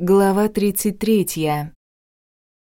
Глава 33.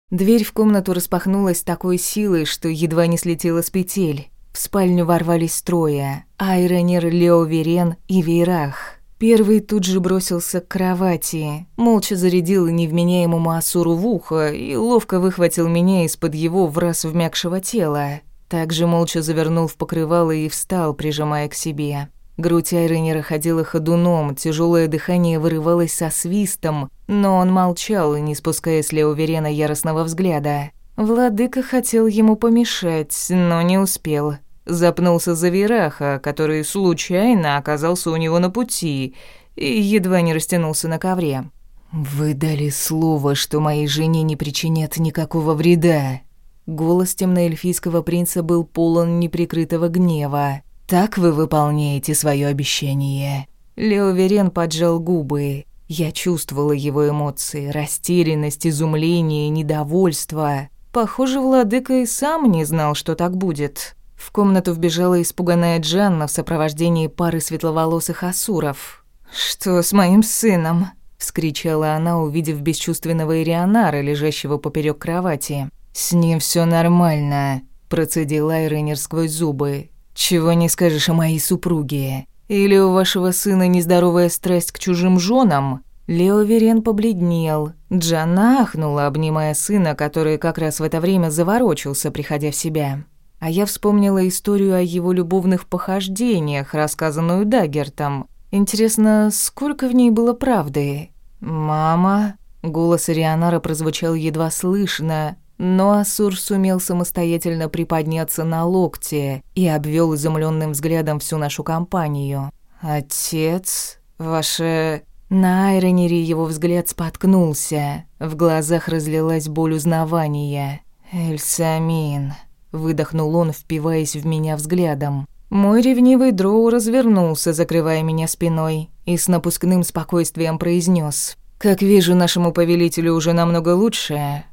Дверь в комнату распахнулась такой силой, что едва не слетела с петель. В спальню ворвались трое – Айронер, Лео Верен и Вейрах. Первый тут же бросился к кровати, молча зарядил невменяемому Асуру в ухо и ловко выхватил меня из-под его враз вмякшего тела. Также молча завернул в покрывало и встал, прижимая к себе. Грудь Айренера ходила ходуном, тяжелое дыхание вырывалось со свистом, но он молчал, не спуская с Леоверена яростного взгляда. Владыка хотел ему помешать, но не успел. Запнулся за Вераха, который случайно оказался у него на пути и едва не растянулся на ковре. «Вы дали слово, что моей жене не причинят никакого вреда». Голос темноэльфийского принца был полон неприкрытого гнева. Так вы выполняете свое обещание. Лео Верен поджал губы. Я чувствовала его эмоции: растерянность, изумление, недовольство. Похоже, владыка и сам не знал, что так будет. В комнату вбежала испуганная Джанна в сопровождении пары светловолосых асуров. «Что с моим сыном?» — вскричала она, увидев бесчувственного Ирионара, лежащего поперек кровати. «С ним все нормально», — процедил Айренер сквозь зубы. «Чего не скажешь о моей супруге? Или у вашего сына нездоровая страсть к чужим женам?» Лео Верен побледнел. Джанна ахнула, обнимая сына, который как раз в это время заворочился, приходя в себя. А я вспомнила историю о его любовных похождениях, рассказанную Даггертом. Интересно, сколько в ней было правды? «Мама?» Голос Рианара прозвучал едва слышно, но Асур сумел самостоятельно приподняться на локте и обвел изумленным взглядом всю нашу компанию. «Отец? Ваше...» На Айронере его взгляд споткнулся. В глазах разлилась боль узнавания. «Эльсамин», — выдохнул он, впиваясь в меня взглядом. Мой ревнивый дроу развернулся, закрывая меня спиной, и с напускным спокойствием произнес: «Как вижу, нашему повелителю уже намного лучше,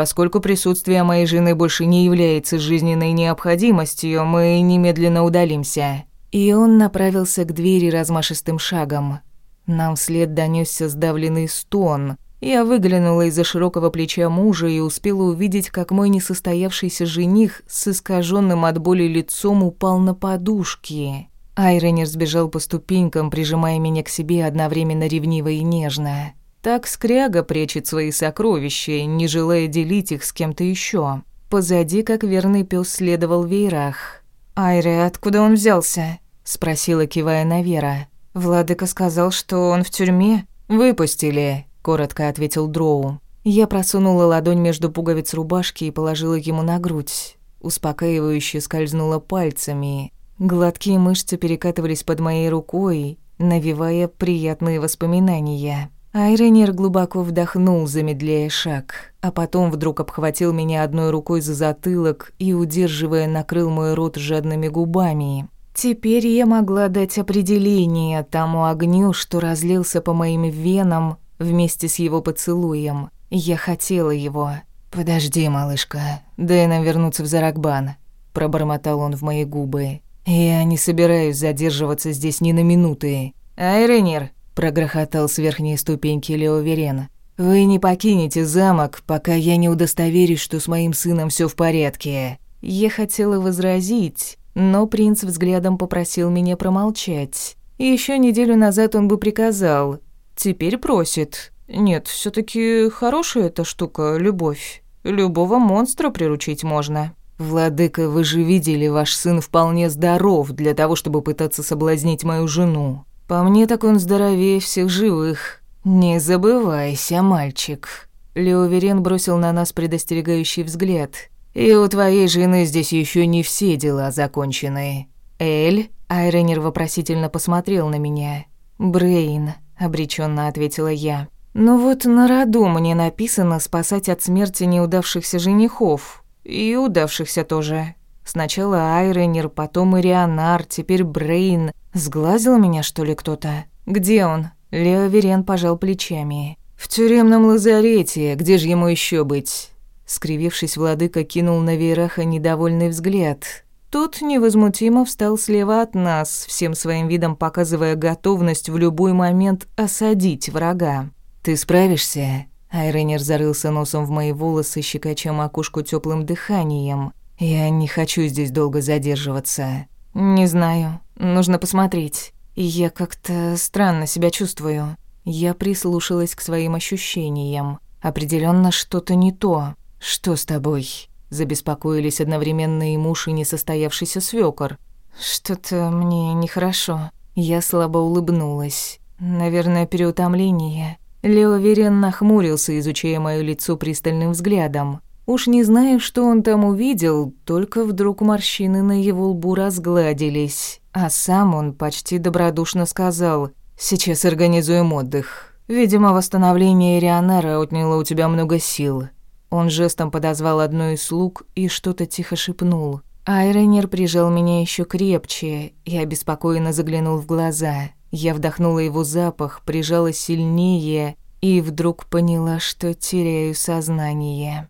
Поскольку присутствие моей жены больше не является жизненной необходимостью, мы немедленно удалимся». И он направился к двери размашистым шагом. Нам вслед донёсся сдавленный стон. Я выглянула из-за широкого плеча мужа и успела увидеть, как мой несостоявшийся жених с искаженным от боли лицом упал на подушки. Айронер сбежал по ступенькам, прижимая меня к себе одновременно ревниво и нежно. Так скряга прячет свои сокровища, не желая делить их с кем-то еще. Позади, как верный пес, следовал Вейрах. «Айре, откуда он взялся?» — спросила, кивая на Вера. «Владыка сказал, что он в тюрьме?» «Выпустили», — коротко ответил Дроу. Я просунула ладонь между пуговиц рубашки и положила ему на грудь. Успокаивающе скользнула пальцами. Гладкие мышцы перекатывались под моей рукой, навевая приятные воспоминания. Айренер глубоко вдохнул, замедляя шаг, а потом вдруг обхватил меня одной рукой за затылок и, удерживая, накрыл мой рот жадными губами. Теперь я могла дать определение тому огню, что разлился по моим венам вместе с его поцелуем. Я хотела его. «Подожди, малышка, дай нам вернуться в Заракбан», — пробормотал он в мои губы. «Я не собираюсь задерживаться здесь ни на минуты». «Айренер», прогрохотал с верхней ступеньки Лео Верена. «Вы не покинете замок, пока я не удостоверюсь, что с моим сыном все в порядке». Я хотела возразить, но принц взглядом попросил меня промолчать. Еще неделю назад он бы приказал, теперь просит. Нет, все таки хорошая эта штука, любовь. Любого монстра приручить можно. «Владыка, вы же видели, ваш сын вполне здоров для того, чтобы пытаться соблазнить мою жену. По мне так он здоровее всех живых. Не забывайся, мальчик. Лео Верен бросил на нас предостерегающий взгляд. И у твоей жены здесь еще не все дела закончены. Эль, Айренер вопросительно посмотрел на меня. Брейн, обреченно ответила я. Ну вот на роду мне написано спасать от смерти неудавшихся женихов. И удавшихся тоже. Сначала Айренер, потом Ирианар, теперь Брейн. Сглазил меня, что ли, кто-то? Где он? Лео Верен пожал плечами. В тюремном лазарете, где же ему еще быть? Скривившись, владыка кинул на Вейраха недовольный взгляд. Тот невозмутимо встал слева от нас, всем своим видом показывая готовность в любой момент осадить врага. «Ты справишься?» Айренер зарылся носом в мои волосы, щекоча макушку теплым дыханием. «Я не хочу здесь долго задерживаться». «Не знаю. Нужно посмотреть. Я как-то странно себя чувствую». Я прислушалась к своим ощущениям. Определенно что-то не то. «Что с тобой?» Забеспокоились одновременно и муж, и несостоявшийся свёкор. «Что-то мне нехорошо». Я слабо улыбнулась. «Наверное, переутомление». Лео Верен нахмурился, изучая моё лицо пристальным взглядом. Уж не знаю, что он там увидел, только вдруг морщины на его лбу разгладились. А сам он почти добродушно сказал «Сейчас организуем отдых. Видимо, восстановление Рионара отняло у тебя много сил. Он жестом подозвал одну из слуг и что-то тихо шепнул. Айронер прижал меня еще крепче и обеспокоенно заглянул в глаза. Я вдохнула его запах, прижала сильнее и вдруг поняла, что теряю сознание.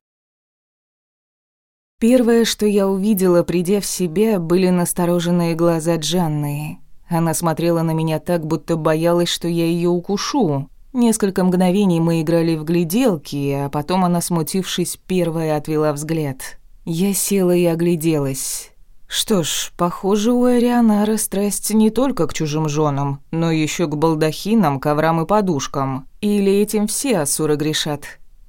Первое, что я увидела, придя в себя, были настороженные глаза Джанны. Она смотрела на меня так, будто боялась, что я ее укушу. Несколько мгновений мы играли в гляделки, а потом она, смутившись, первая отвела взгляд. Я села и огляделась. Что ж, похоже, у Арианара страсть не только к чужим женам, но еще к балдахинам, коврам и подушкам. Или этим все асуры грешат.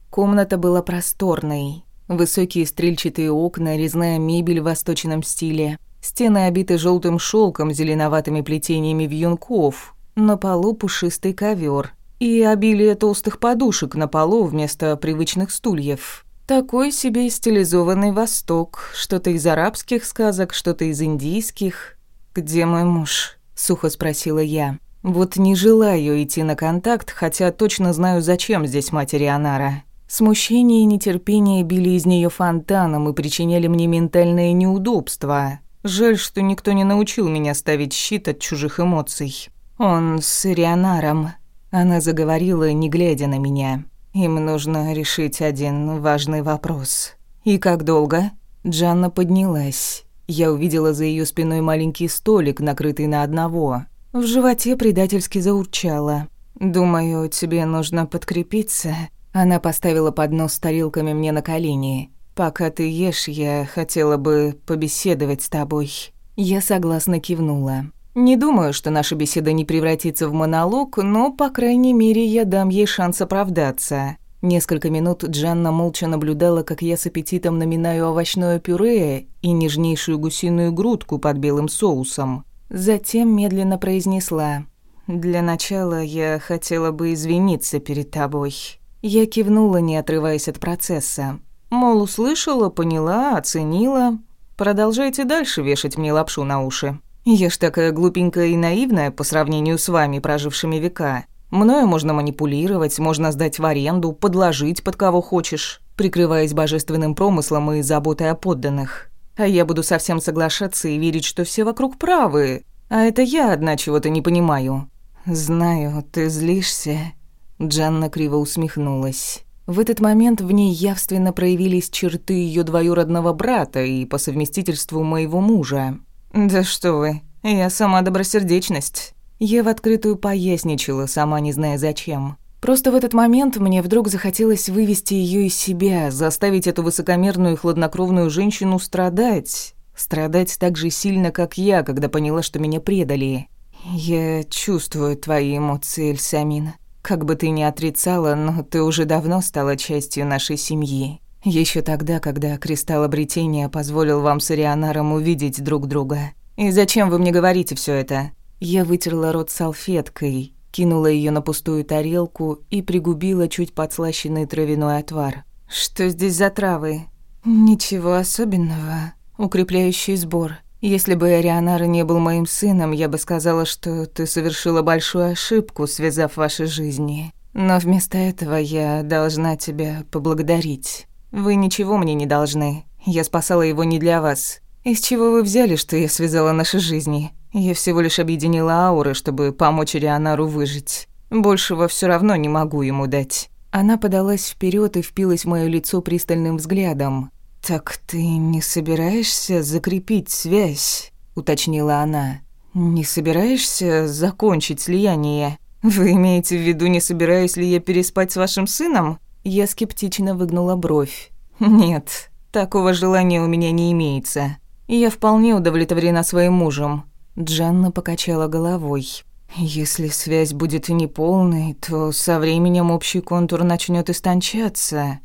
Комната была просторной. Высокие стрельчатые окна, резная мебель в восточном стиле. Стены обиты желтым шелком, зеленоватыми плетениями вьюнков. На полу пушистый ковер и обилие толстых подушек на полу вместо привычных стульев. Такой себе стилизованный Восток, что-то из арабских сказок, что-то из индийских. «Где мой муж?» – сухо спросила я. «Вот не желаю идти на контакт, хотя точно знаю, зачем здесь матери Анара». Смущение и нетерпение били из нее фонтаном и причиняли мне ментальное неудобство. Жаль, что никто не научил меня ставить щит от чужих эмоций. Он с Ирионаром, она заговорила, не глядя на меня. «Им нужно решить один важный вопрос». «И как долго?» Джанна поднялась. Я увидела за ее спиной маленький столик, накрытый на одного. В животе предательски заурчало. «Думаю, тебе нужно подкрепиться». Она поставила поднос с тарелками мне на колени. «Пока ты ешь, я хотела бы побеседовать с тобой». Я согласно кивнула. Не думаю, что наша беседа не превратится в монолог, но, по крайней мере, я дам ей шанс оправдаться. Несколько минут Джанна молча наблюдала, как я с аппетитом наминаю овощное пюре и нежнейшую гусиную грудку под белым соусом. Затем медленно произнесла. «Для начала я хотела бы извиниться перед тобой». Я кивнула, не отрываясь от процесса. Мол, услышала, поняла, оценила. Продолжайте дальше вешать мне лапшу на уши. Я ж такая глупенькая и наивная по сравнению с вами, прожившими века. Мною можно манипулировать, можно сдать в аренду, подложить под кого хочешь, прикрываясь божественным промыслом и заботой о подданных. А я буду совсем соглашаться и верить, что все вокруг правы, а это я одна чего-то не понимаю. Знаю, ты злишься. Джанна криво усмехнулась. В этот момент в ней явственно проявились черты ее двоюродного брата и по совместительству моего мужа. «Да что вы, я сама добросердечность». Я в открытую поясничала, сама не зная зачем. Просто в этот момент мне вдруг захотелось вывести ее из себя, заставить эту высокомерную и хладнокровную женщину страдать. Страдать так же сильно, как я, когда поняла, что меня предали. Я чувствую твои эмоции, Эльсамин. Как бы ты ни отрицала, но ты уже давно стала частью нашей семьи. Еще тогда, когда кристалл обретения позволил вам с Арианаром увидеть друг друга. И зачем вы мне говорите все это? Я вытерла рот салфеткой, кинула ее на пустую тарелку и пригубила чуть подслащенный травяной отвар. Что здесь за травы? Ничего особенного. Укрепляющий сбор. Если бы Арианар не был моим сыном, я бы сказала, что ты совершила большую ошибку, связав ваши жизни. Но вместо этого я должна тебя поблагодарить. Вы ничего мне не должны. Я спасала его не для вас. Из чего вы взяли, что я связала наши жизни? Я всего лишь объединила ауры, чтобы помочь Рианару выжить. Большего все равно не могу ему дать. Она подалась вперед и впилась в моё лицо пристальным взглядом. «Так ты не собираешься закрепить связь?» – уточнила она. «Не собираешься закончить слияние?» Вы имеете в виду, не собираюсь ли я переспать с вашим сыном? Я скептично выгнула бровь. Нет, такого желания у меня не имеется. Я вполне удовлетворена своим мужем. Джанна покачала головой. Если связь будет неполной, то со временем общий контур начнет истончаться,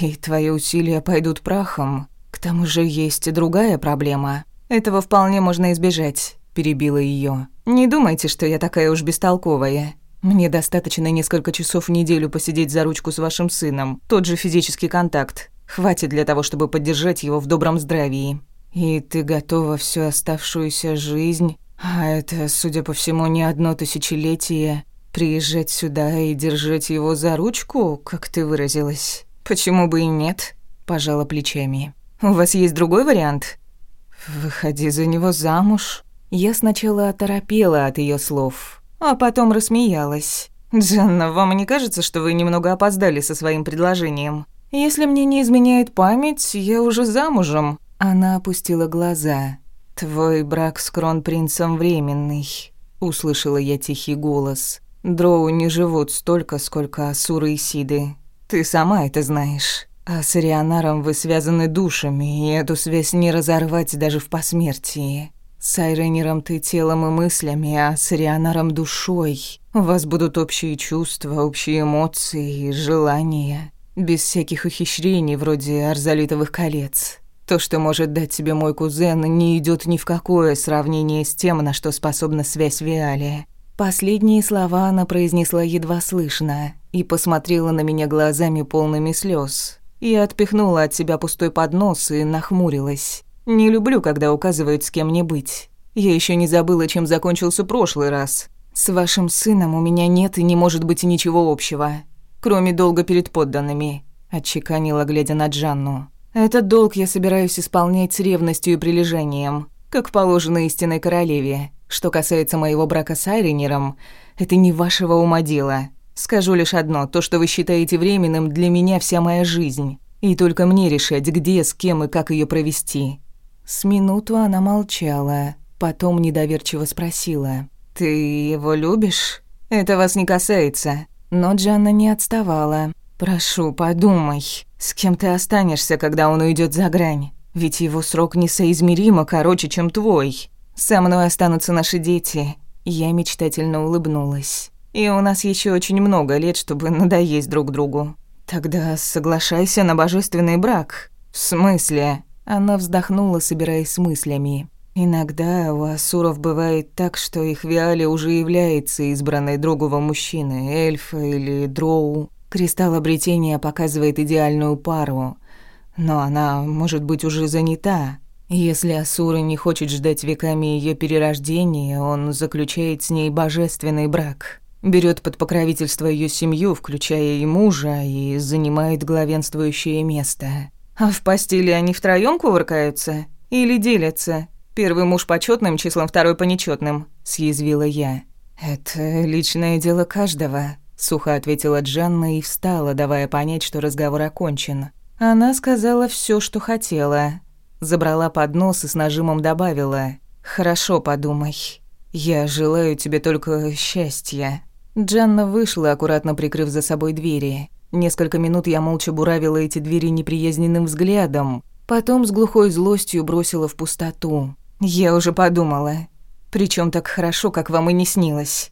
и твои усилия пойдут прахом. К тому же есть и другая проблема. Этого вполне можно избежать перебила ее. «Не думайте, что я такая уж бестолковая. Мне достаточно несколько часов в неделю посидеть за ручку с вашим сыном. Тот же физический контакт. Хватит для того, чтобы поддержать его в добром здравии. И ты готова всю оставшуюся жизнь, а это, судя по всему, не одно тысячелетие, приезжать сюда и держать его за ручку, как ты выразилась? Почему бы и нет?» Пожала плечами. «У вас есть другой вариант?» «Выходи за него замуж», я сначала оторопела от ее слов, а потом рассмеялась. «Джанна, вам не кажется, что вы немного опоздали со своим предложением? Если мне не изменяет память, я уже замужем». Она опустила глаза. «Твой брак с кронпринцем временный», — услышала я тихий голос. «Дроу не живут столько, сколько Асуры и Сиды. Ты сама это знаешь. А с Рианаром вы связаны душами, и эту связь не разорвать даже в посмертии. С Айренером ты телом и мыслями, а с Рианаром душой. У вас будут общие чувства, общие эмоции и желания. Без всяких ухищрений, вроде арзалитовых колец. То, что может дать тебе мой кузен, не идет ни в какое сравнение с тем, на что способна связь Виали. Последние слова она произнесла едва слышно и посмотрела на меня глазами полными слез. Я отпихнула от себя пустой поднос и нахмурилась. Не люблю, когда указывают, с кем мне быть. Я еще не забыла, чем закончился прошлый раз. С вашим сыном у меня нет и не может быть ничего общего, кроме долга перед подданными, отчеканила, глядя на Джанну. Этот долг я собираюсь исполнять с ревностью и прилежанием, как положено истинной королеве. Что касается моего брака с Айренером, это не вашего ума дело. Скажу лишь одно: то, что вы считаете временным, для меня вся моя жизнь. И только мне решать, где, с кем и как ее провести. С минуту она молчала, потом недоверчиво спросила. «Ты его любишь? Это вас не касается». Но Джанна не отставала. «Прошу, подумай, с кем ты останешься, когда он уйдет за грань? Ведь его срок несоизмеримо короче, чем твой. Со мной останутся наши дети». Я мечтательно улыбнулась. «И у нас еще очень много лет, чтобы надоесть друг другу. Тогда соглашайся на божественный брак». «В смысле?» Она вздохнула, собираясь с мыслями. Иногда у асуров бывает так, что их Виале уже является избранной другого мужчины, эльфа или дроу. Кристалл обретения показывает идеальную пару, но она может быть уже занята. Если Асура не хочет ждать веками ее перерождения, он заключает с ней божественный брак. Берет под покровительство ее семью, включая и мужа, и занимает главенствующее место. А в постели они втроём кувыркаются? Или делятся? Первый муж почётным числом, второй по нечётным, съязвила я. Это личное дело каждого, сухо ответила Джанна и встала, давая понять, что разговор окончен. Она сказала всё, что хотела. Забрала поднос и с нажимом добавила: "Хорошо, подумай. Я желаю тебе только счастья". Джанна вышла, аккуратно прикрыв за собой двери. Несколько минут я молча буравила эти двери неприязненным взглядом, потом с глухой злостью бросила в пустоту. Я уже подумала. Причем так хорошо, как вам и не снилось.